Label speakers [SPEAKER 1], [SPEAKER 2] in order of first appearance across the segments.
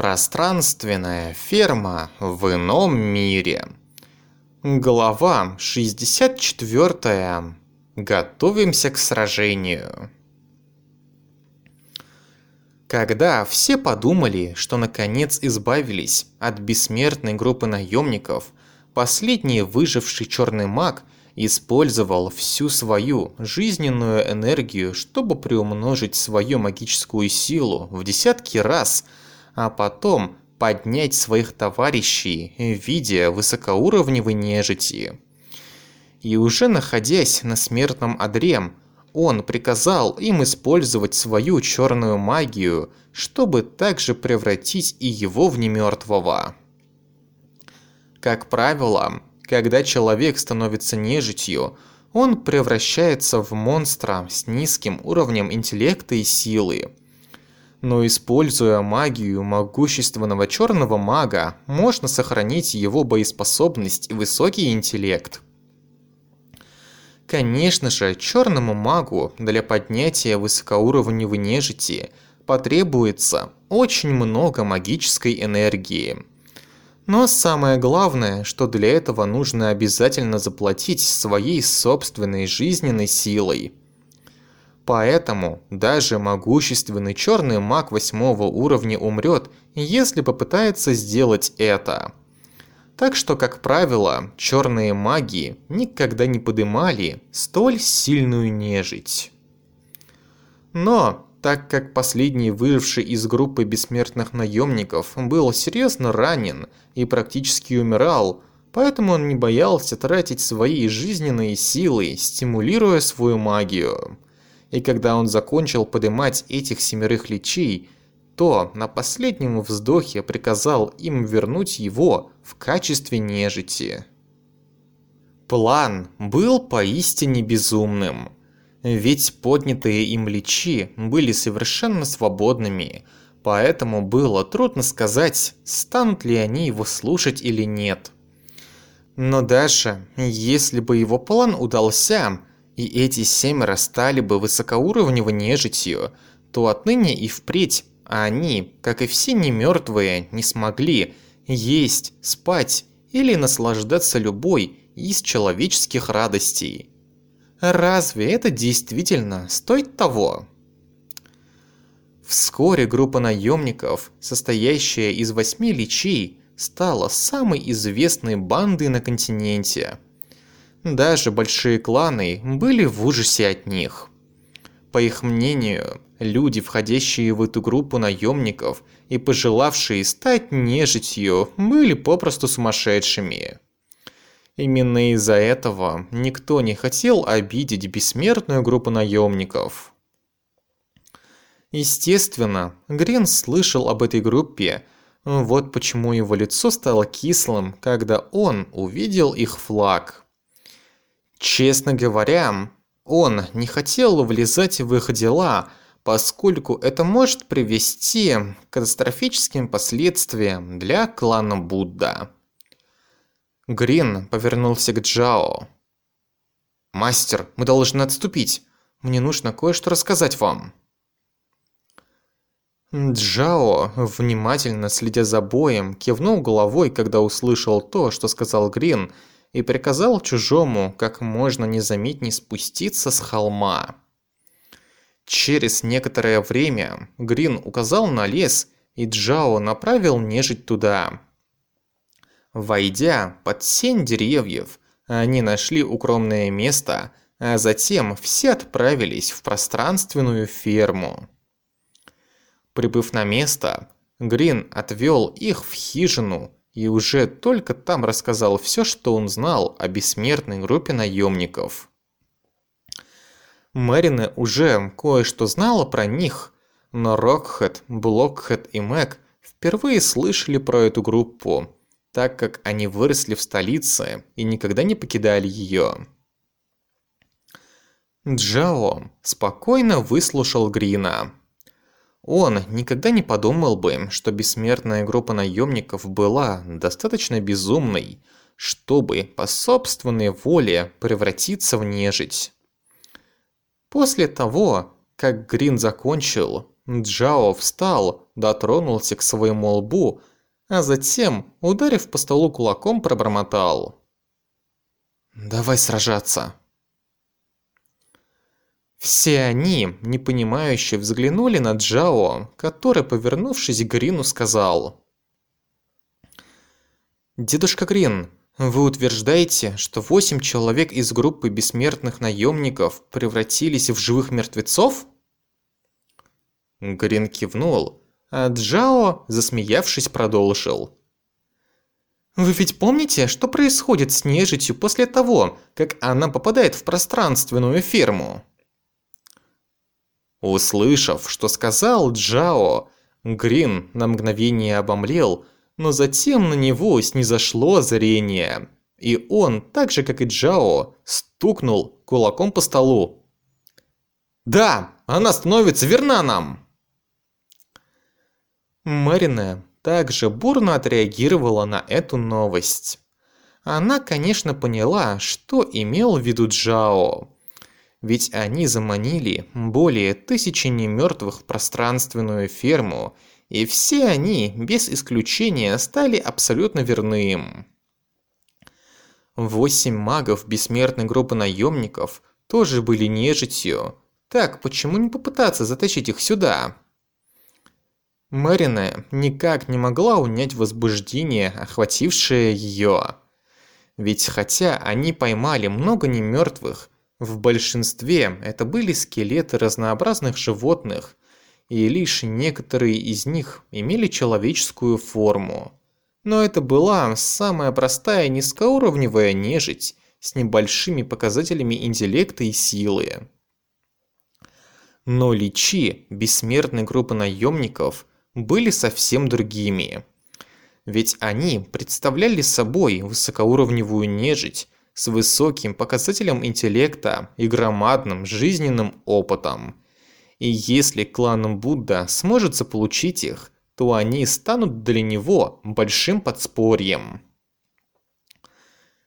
[SPEAKER 1] Пространственная ферма в ином мире. Глава 64. Готовимся к сражению. Когда все подумали, что наконец избавились от бессмертной группы наемников, последний выживший черный маг использовал всю свою жизненную энергию, чтобы приумножить свою магическую силу в десятки раз, а потом поднять своих товарищей в виде высокоуровневой нежити. И уже находясь на смертном одре, он приказал им использовать свою черную магию, чтобы также превратить и его в немертвого. Как правило, когда человек становится нежитью, он превращается в монстра с низким уровнем интеллекта и силы. Но используя магию могущественного черного мага, можно сохранить его боеспособность и высокий интеллект. Конечно же, черному магу для поднятия высокоуровневой нежити потребуется очень много магической энергии. Но самое главное, что для этого нужно обязательно заплатить своей собственной жизненной силой. Поэтому даже могущественный черный маг восьмого уровня умрет, если попытается сделать это. Так что, как правило, черные маги никогда не подымали столь сильную нежить. Но, так как последний выживший из группы бессмертных наемников был серьезно ранен и практически умирал, поэтому он не боялся тратить свои жизненные силы, стимулируя свою магию. И когда он закончил поднимать этих семерых личей, то на последнем вздохе приказал им вернуть его в качестве нежити. План был поистине безумным. Ведь поднятые им личи были совершенно свободными, поэтому было трудно сказать, станут ли они его слушать или нет. Но даже если бы его план удался, и эти семеро стали бы высокоуровневой нежитью, то отныне и впредь они, как и все немертвые, не смогли есть, спать или наслаждаться любой из человеческих радостей. Разве это действительно стоит того? Вскоре группа наемников, состоящая из восьми личей, стала самой известной бандой на континенте. Даже большие кланы были в ужасе от них. По их мнению, люди, входящие в эту группу наемников и пожелавшие стать нежитью, были попросту сумасшедшими. Именно из-за этого никто не хотел обидеть бессмертную группу наемников. Естественно, Грин слышал об этой группе, вот почему его лицо стало кислым, когда он увидел их флаг. Честно говоря, он не хотел влезать в их дела, поскольку это может привести к катастрофическим последствиям для клана Будда. Грин повернулся к Джао. «Мастер, мы должны отступить. Мне нужно кое-что рассказать вам». Джао, внимательно следя за боем, кивнул головой, когда услышал то, что сказал Грин, и приказал чужому как можно незаметней спуститься с холма. Через некоторое время Грин указал на лес, и Джао направил нежить туда. Войдя под сень деревьев, они нашли укромное место, а затем все отправились в пространственную ферму. Прибыв на место, Грин отвел их в хижину и уже только там рассказал все, что он знал о бессмертной группе наемников. Мэрина уже кое-что знала про них, но Рокхед, Блокхед и Мэг впервые слышали про эту группу, так как они выросли в столице и никогда не покидали ее. Джао спокойно выслушал Грина. Он никогда не подумал бы, что бессмертная группа наемников была достаточно безумной, чтобы по собственной воле превратиться в нежить. После того, как Грин закончил, Джао встал, дотронулся к своему лбу, а затем, ударив по столу кулаком, пробормотал. «Давай сражаться». Все они, непонимающе, взглянули на Джао, который, повернувшись к Грину, сказал. «Дедушка Грин, вы утверждаете, что восемь человек из группы бессмертных наемников превратились в живых мертвецов?» Грин кивнул, а Джао, засмеявшись, продолжил. «Вы ведь помните, что происходит с нежитью после того, как она попадает в пространственную ферму?» Услышав, что сказал Джао, Грин на мгновение обомлел, но затем на него снизошло зрение, и он, так же как и Джао, стукнул кулаком по столу. «Да, она становится верна нам!» Марина также бурно отреагировала на эту новость. Она, конечно, поняла, что имел в виду Джао, ведь они заманили более тысячи немертвых в пространственную ферму, и все они, без исключения, стали абсолютно верны им. Восемь магов бессмертной группы наемников тоже были нежитью. Так, почему не попытаться затащить их сюда? Мэрина никак не могла унять возбуждение, охватившее ее. Ведь хотя они поймали много немертвых, в большинстве это были скелеты разнообразных животных, и лишь некоторые из них имели человеческую форму. Но это была самая простая низкоуровневая нежить с небольшими показателями интеллекта и силы. Но личи бессмертной группы наемников были совсем другими. Ведь они представляли собой высокоуровневую нежить, с высоким показателем интеллекта и громадным жизненным опытом. И если клан Будда сможет заполучить их, то они станут для него большим подспорьем.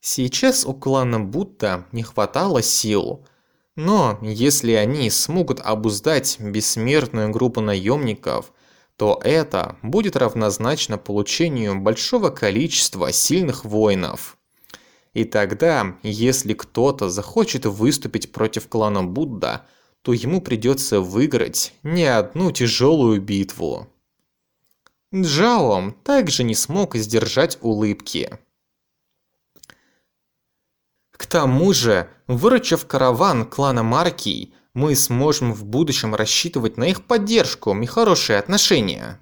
[SPEAKER 1] Сейчас у клана Будда не хватало сил, но если они смогут обуздать бессмертную группу наемников, то это будет равнозначно получению большого количества сильных воинов. И тогда, если кто-то захочет выступить против клана Будда, то ему придется выиграть не одну тяжелую битву. Джао также не смог сдержать улыбки. К тому же, выручив караван клана Маркий, мы сможем в будущем рассчитывать на их поддержку и хорошие отношения.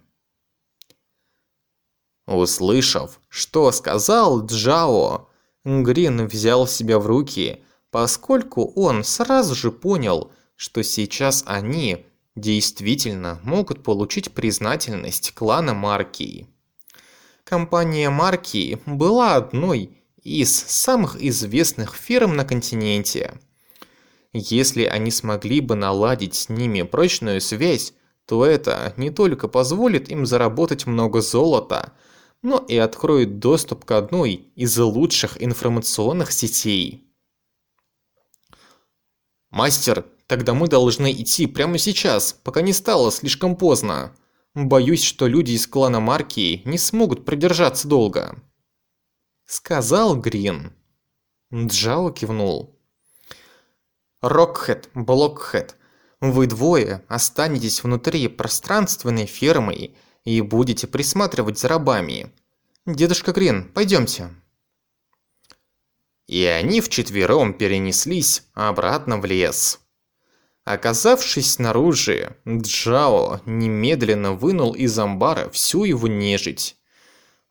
[SPEAKER 1] Услышав, что сказал Джао, Грин взял себя в руки, поскольку он сразу же понял, что сейчас они действительно могут получить признательность клана Маркии. Компания Маркии была одной из самых известных фирм на континенте. Если они смогли бы наладить с ними прочную связь, то это не только позволит им заработать много золота, но и откроет доступ к одной из лучших информационных сетей. «Мастер, тогда мы должны идти прямо сейчас, пока не стало слишком поздно. Боюсь, что люди из клана Маркии не смогут продержаться долго». Сказал Грин. Джао кивнул. Рокхед, Блокхед, вы двое останетесь внутри пространственной фермы и будете присматривать за рабами. Дедушка Грин, пойдемте. И они вчетвером перенеслись обратно в лес. Оказавшись снаружи, Джао немедленно вынул из амбара всю его нежить.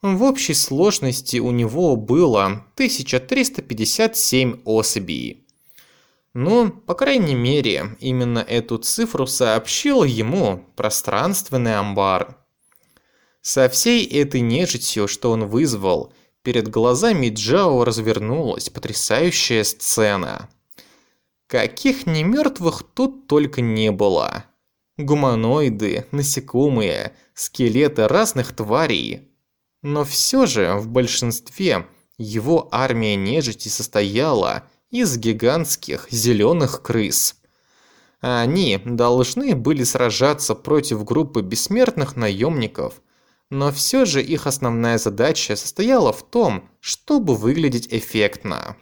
[SPEAKER 1] В общей сложности у него было 1357 особей. Ну, по крайней мере, именно эту цифру сообщил ему пространственный амбар. Со всей этой нежитью, что он вызвал, перед глазами Джао развернулась потрясающая сцена. Каких немертвых тут только не было. Гуманоиды, насекомые, скелеты разных тварей. Но все же в большинстве его армия нежити состояла из гигантских зеленых крыс. Они должны были сражаться против группы бессмертных наемников, но все же их основная задача состояла в том, чтобы выглядеть эффектно.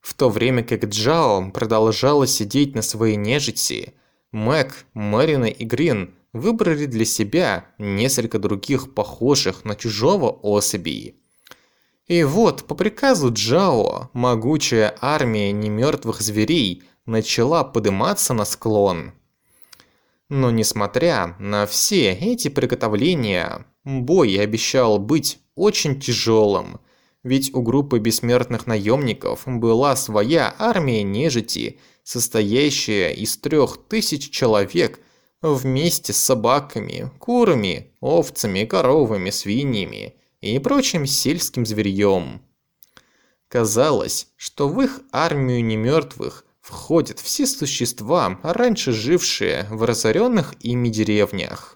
[SPEAKER 1] В то время как Джао продолжала сидеть на своей нежити, Мэг, Мэрина и Грин выбрали для себя несколько других похожих на чужого особей. И вот, по приказу Джао, могучая армия немертвых зверей начала подниматься на склон. Но несмотря на все эти приготовления, бой обещал быть очень тяжелым, ведь у группы бессмертных наемников была своя армия нежити – состоящая из трех тысяч человек вместе с собаками, курами, овцами, коровами, свиньями и прочим сельским зверьем. Казалось, что в их армию немертвых входят все существа, раньше жившие в разоренных ими деревнях.